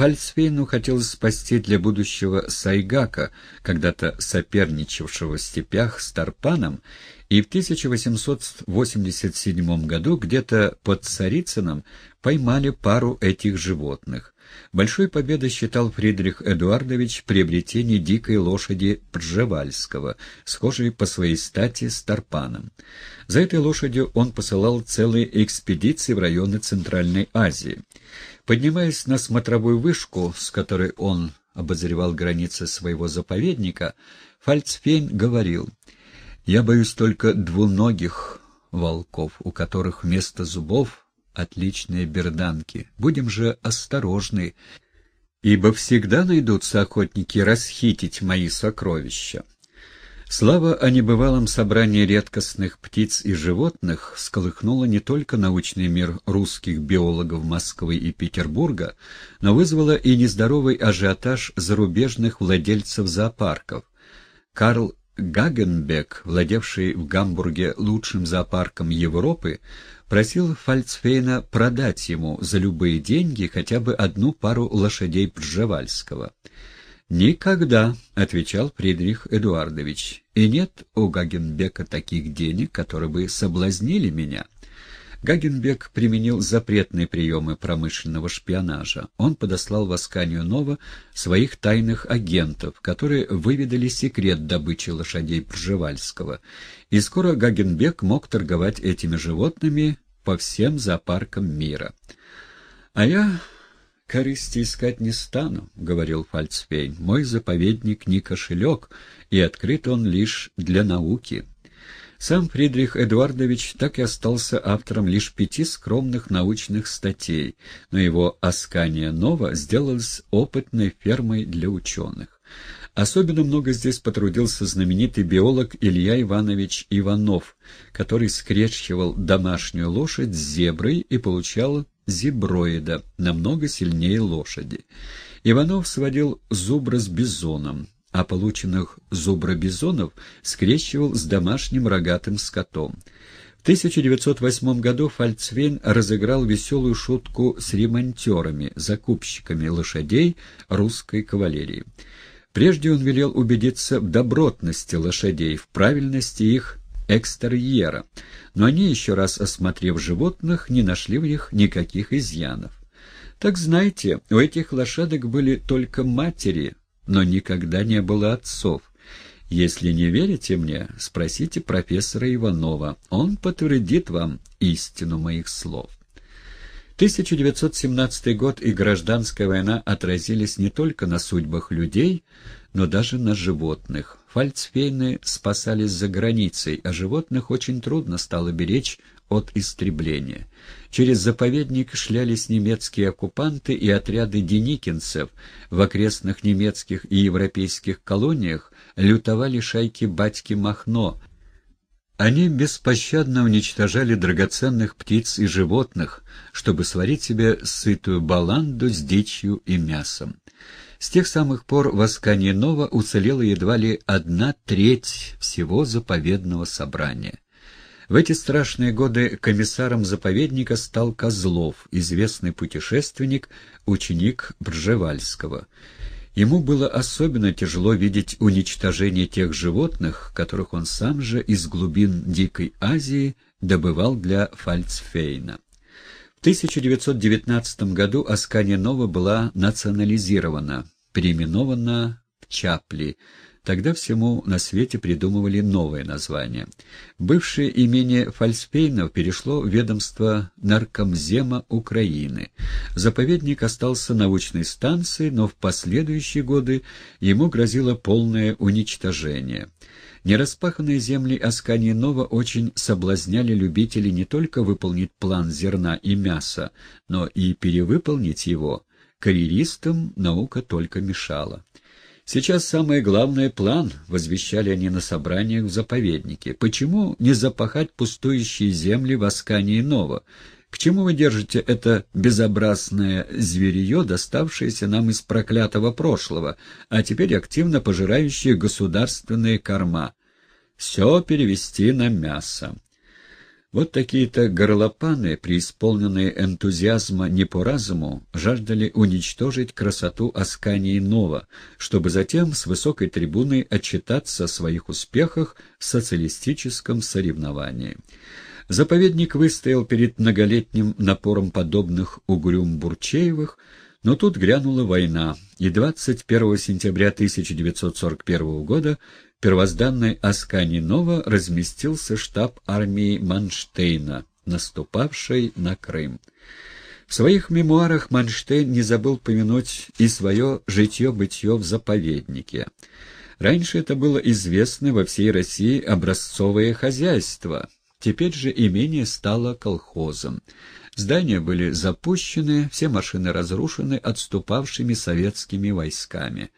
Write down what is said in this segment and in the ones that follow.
Фальцфейну хотелось спасти для будущего Сайгака, когда-то соперничавшего в степях с Тарпаном, и в 1887 году где-то под Царицыном поймали пару этих животных. Большой победой считал Фридрих Эдуардович приобретение дикой лошади Пржевальского, схожей по своей стати с Тарпаном. За этой лошадью он посылал целые экспедиции в районы Центральной Азии. Поднимаясь на смотровую вышку, с которой он обозревал границы своего заповедника, Фальцфейн говорил — я боюсь только двуногих волков, у которых вместо зубов отличные берданки. Будем же осторожны, ибо всегда найдутся охотники расхитить мои сокровища. Слава о небывалом собрании редкостных птиц и животных сколыхнула не только научный мир русских биологов Москвы и Петербурга, но вызвала и нездоровый ажиотаж зарубежных владельцев зоопарков. Карл Гагенбек, владевший в Гамбурге лучшим зоопарком Европы, просил Фальцфейна продать ему за любые деньги хотя бы одну пару лошадей Пржевальского. «Никогда», — отвечал Фридрих Эдуардович, — «и нет у Гагенбека таких денег, которые бы соблазнили меня». Гагенбек применил запретные приемы промышленного шпионажа. Он подослал в Асканию Нова своих тайных агентов, которые выведали секрет добычи лошадей Пржевальского. И скоро Гагенбек мог торговать этими животными по всем зоопаркам мира. «А я корысти искать не стану», — говорил Фальцфейн. «Мой заповедник не кошелек, и открыт он лишь для науки». Сам Фридрих Эдуардович так и остался автором лишь пяти скромных научных статей, но его «Аскания Нова» сделалась опытной фермой для ученых. Особенно много здесь потрудился знаменитый биолог Илья Иванович Иванов, который скрещивал домашнюю лошадь с зеброй и получал зеброида, намного сильнее лошади. Иванов сводил зубра с бизоном, а полученных зубробизонов скрещивал с домашним рогатым скотом. В 1908 году Фальцвейн разыграл веселую шутку с ремонтерами, закупщиками лошадей русской кавалерии. Прежде он велел убедиться в добротности лошадей, в правильности их экстерьера, но они, еще раз осмотрев животных, не нашли в них никаких изъянов. Так знаете, у этих лошадок были только матери, но никогда не было отцов. Если не верите мне, спросите профессора Иванова. Он подтвердит вам истину моих слов. 1917 год и гражданская война отразились не только на судьбах людей, но даже на животных. Фальцфейны спасались за границей, а животных очень трудно стало беречь от истребления. Через заповедник шлялись немецкие оккупанты и отряды деникинцев. В окрестных немецких и европейских колониях лютовали шайки батьки Махно. Они беспощадно уничтожали драгоценных птиц и животных, чтобы сварить себе сытую баланду с дичью и мясом. С тех самых пор в Аскане Нова уцелела едва ли одна треть всего заповедного собрания. В эти страшные годы комиссаром заповедника стал Козлов, известный путешественник, ученик Бржевальского. Ему было особенно тяжело видеть уничтожение тех животных, которых он сам же из глубин Дикой Азии добывал для Фальцфейна. В 1919 году Аскания Нова была национализирована, переименована в Чапли – Тогда всему на свете придумывали новое название. Бывшее имение Фальспейнов перешло в ведомство Наркомзема Украины. Заповедник остался научной станцией, но в последующие годы ему грозило полное уничтожение. Нераспаханные земли Асканьи-Нова очень соблазняли любителей не только выполнить план зерна и мяса, но и перевыполнить его. Карьеристам наука только мешала. Сейчас самое главное — план, — возвещали они на собраниях в заповеднике. Почему не запахать пустующие земли в Аскании-Нова? К чему вы держите это безобразное зверье, доставшееся нам из проклятого прошлого, а теперь активно пожирающее государственные корма? Все перевести на мясо. Вот такие-то горлопаны, преисполненные энтузиазма не по разуму, жаждали уничтожить красоту Аскании Нова, чтобы затем с высокой трибуны отчитаться о своих успехах в социалистическом соревновании. Заповедник выстоял перед многолетним напором подобных угрюм-бурчеевых, но тут грянула война, и 21 сентября 1941 года первозданной Аскане Нова разместился штаб армии Манштейна, наступавшей на Крым. В своих мемуарах Манштейн не забыл помянуть и свое житье-бытье в заповеднике. Раньше это было известно во всей России образцовое хозяйство, теперь же имение стало колхозом. Здания были запущены, все машины разрушены отступавшими советскими войсками.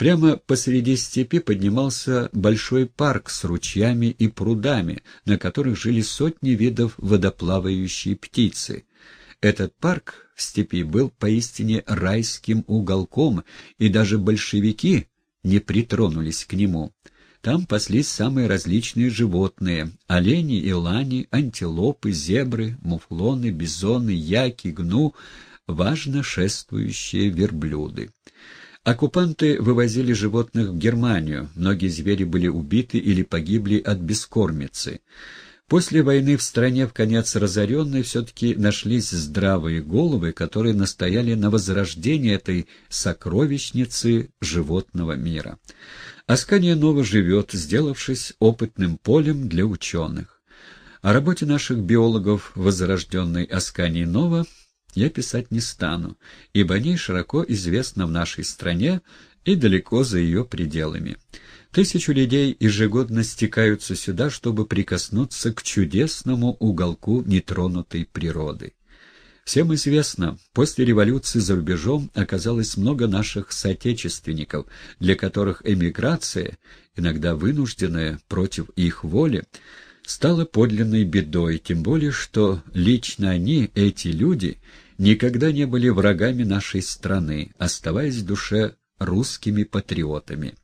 Прямо посреди степи поднимался большой парк с ручьями и прудами, на которых жили сотни видов водоплавающей птицы. Этот парк в степи был поистине райским уголком, и даже большевики не притронулись к нему. Там паслись самые различные животные — олени и лани, антилопы, зебры, муфлоны, бизоны, яки, гну, важно шествующие верблюды. Оккупанты вывозили животных в Германию, многие звери были убиты или погибли от бескормицы. После войны в стране в конец разоренной все-таки нашлись здравые головы, которые настояли на возрождении этой сокровищницы животного мира. Аскания Нова живет, сделавшись опытным полем для ученых. О работе наших биологов возрожденной Аскании Нова я писать не стану, ибо ней широко известно в нашей стране и далеко за ее пределами. Тысячу людей ежегодно стекаются сюда, чтобы прикоснуться к чудесному уголку нетронутой природы. Всем известно, после революции за рубежом оказалось много наших соотечественников, для которых эмиграция, иногда вынужденная против их воли, стала подлинной бедой, тем более что лично они, эти люди, никогда не были врагами нашей страны, оставаясь в душе русскими патриотами.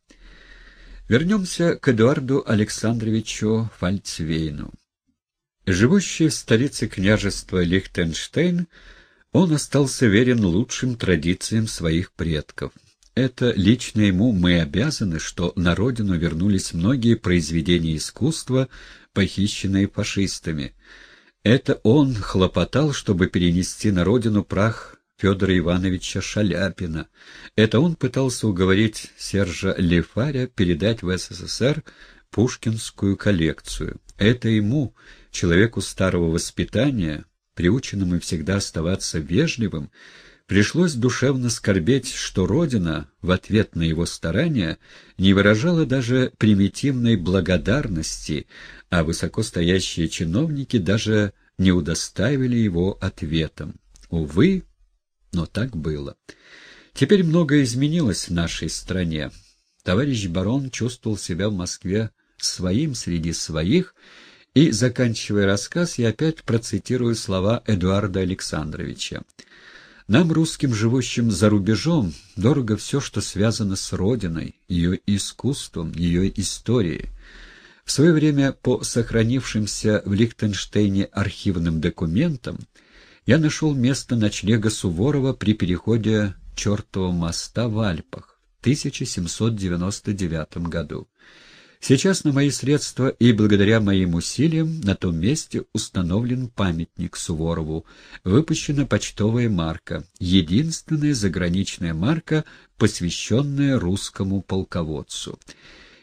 Вернемся к Эдуарду Александровичу Фальцвейну. Живущий в столице княжества Лихтенштейн, он остался верен лучшим традициям своих предков. Это лично ему мы обязаны, что на родину вернулись многие произведения искусства, похищенные фашистами. Это он хлопотал, чтобы перенести на родину прах Федора Ивановича Шаляпина. Это он пытался уговорить Сержа Лефаря передать в СССР пушкинскую коллекцию. Это ему, человеку старого воспитания, приученному всегда оставаться вежливым, пришлось душевно скорбеть, что Родина в ответ на его старания не выражала даже примитивной благодарности, а высокостоящие чиновники даже не удостаивали его ответом. Увы, но так было. Теперь многое изменилось в нашей стране. Товарищ барон чувствовал себя в Москве своим среди своих, и, заканчивая рассказ, я опять процитирую слова Эдуарда Александровича. «Нам, русским, живущим за рубежом, дорого все, что связано с Родиной, ее искусством, ее историей. В свое время по сохранившимся в Лихтенштейне архивным документам я нашел место ночлега Суворова при переходе Чертова моста в Альпах в 1799 году. Сейчас на мои средства и благодаря моим усилиям на том месте установлен памятник Суворову, выпущена почтовая марка, единственная заграничная марка, посвященная русскому полководцу.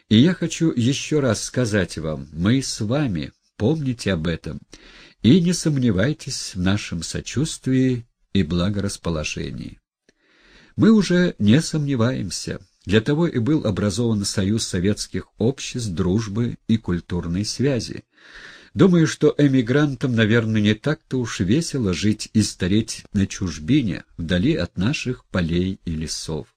И я хочу еще раз сказать вам, мы с вами, помните об этом, и не сомневайтесь в нашем сочувствии и благорасположении. Мы уже не сомневаемся. Для того и был образован Союз советских обществ дружбы и культурной связи. Думаю, что эмигрантам, наверное, не так-то уж весело жить и стареть на чужбине, вдали от наших полей и лесов.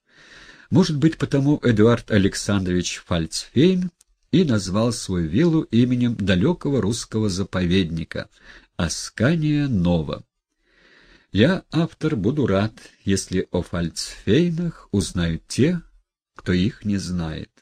Может быть, потому Эдуард Александрович Фальцфейн и назвал свою виллу именем далекого русского заповедника Аскания Нова. Я, автор, буду рад, если о Фальцфейнах узнают те, кто их не знает.